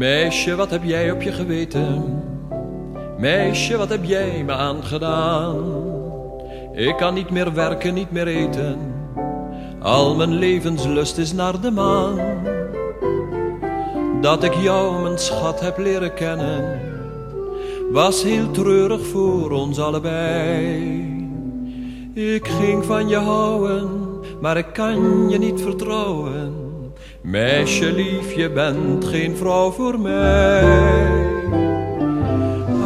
Meisje, wat heb jij op je geweten? Meisje, wat heb jij me aangedaan? Ik kan niet meer werken, niet meer eten. Al mijn levenslust is naar de maan. Dat ik jou, mijn schat, heb leren kennen, was heel treurig voor ons allebei. Ik ging van je houden, maar ik kan je niet vertrouwen. Meisje lief, je bent geen vrouw voor mij.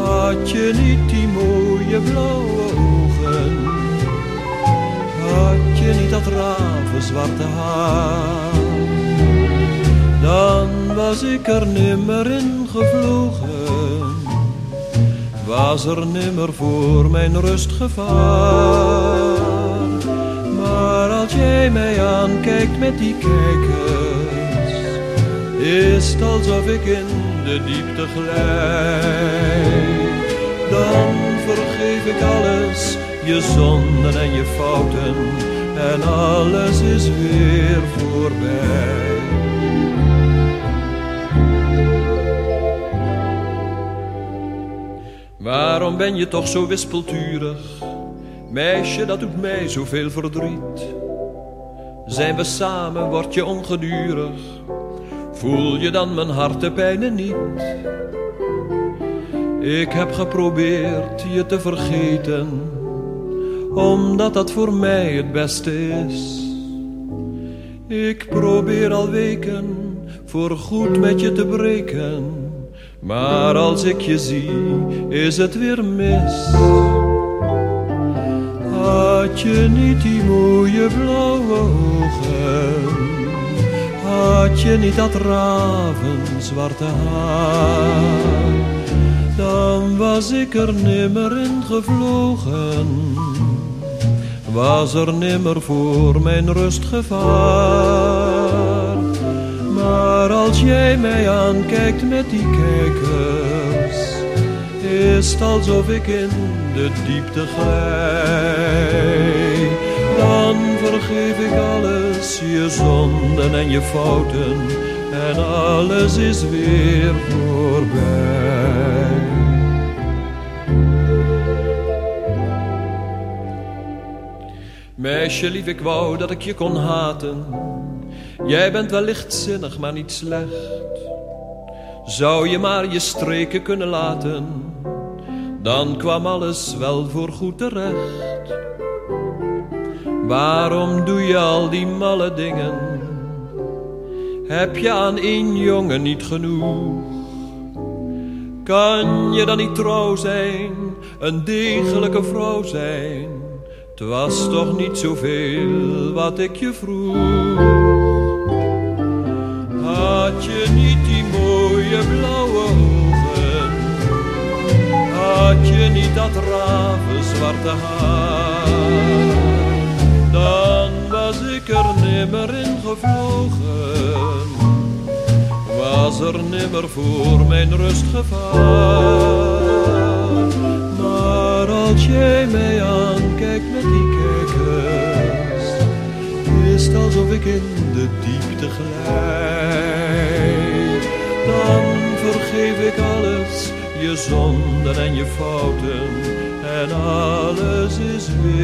Had je niet die mooie blauwe ogen? Had je niet dat ravenzwarte haar? Dan was ik er nimmer in gevlogen. Was er nimmer voor mijn rust gevaar. Maar als jij mij aankijkt met die kijkers, is alsof ik in de diepte glijd. Dan vergeef ik alles, je zonden en je fouten, en alles is weer voorbij. Waarom ben je toch zo wispelturig? Meisje, dat doet mij zoveel verdriet. Zijn we samen, word je ongedurig. Voel je dan mijn hartepijnen niet? Ik heb geprobeerd je te vergeten, omdat dat voor mij het beste is. Ik probeer al weken voor goed met je te breken, maar als ik je zie, is het weer mis. Had je niet die mooie blauwe ogen? Had je niet dat ravenzwarte haar? Dan was ik er nimmer in gevlogen. Was er nimmer voor mijn rust gevaar. Maar als jij mij aankijkt met die kijkers, is het alsof ik in de diepte glij. Dan vergeef ik alles, je zonden en je fouten, en alles is weer voorbij. Meisje lief, ik wou dat ik je kon haten. Jij bent wel lichtzinnig, maar niet slecht. Zou je maar je streken kunnen laten, dan kwam alles wel voor goed terecht. Waarom doe je al die malle dingen? Heb je aan één jongen niet genoeg? Kan je dan niet trouw zijn, een degelijke vrouw zijn? Het was toch niet zoveel wat ik je vroeg. Had je niet die mooie blauwe ogen? Had je niet dat ravenzwarte haar? Dan was ik er nimmer in gevlogen. Was er nimmer voor mijn rust gevaar. Maar als jij mij aankijkt met die kijkers, is het alsof ik in de diepte glijd. Dan vergeef ik alles, je zonden en je fouten, en alles is weer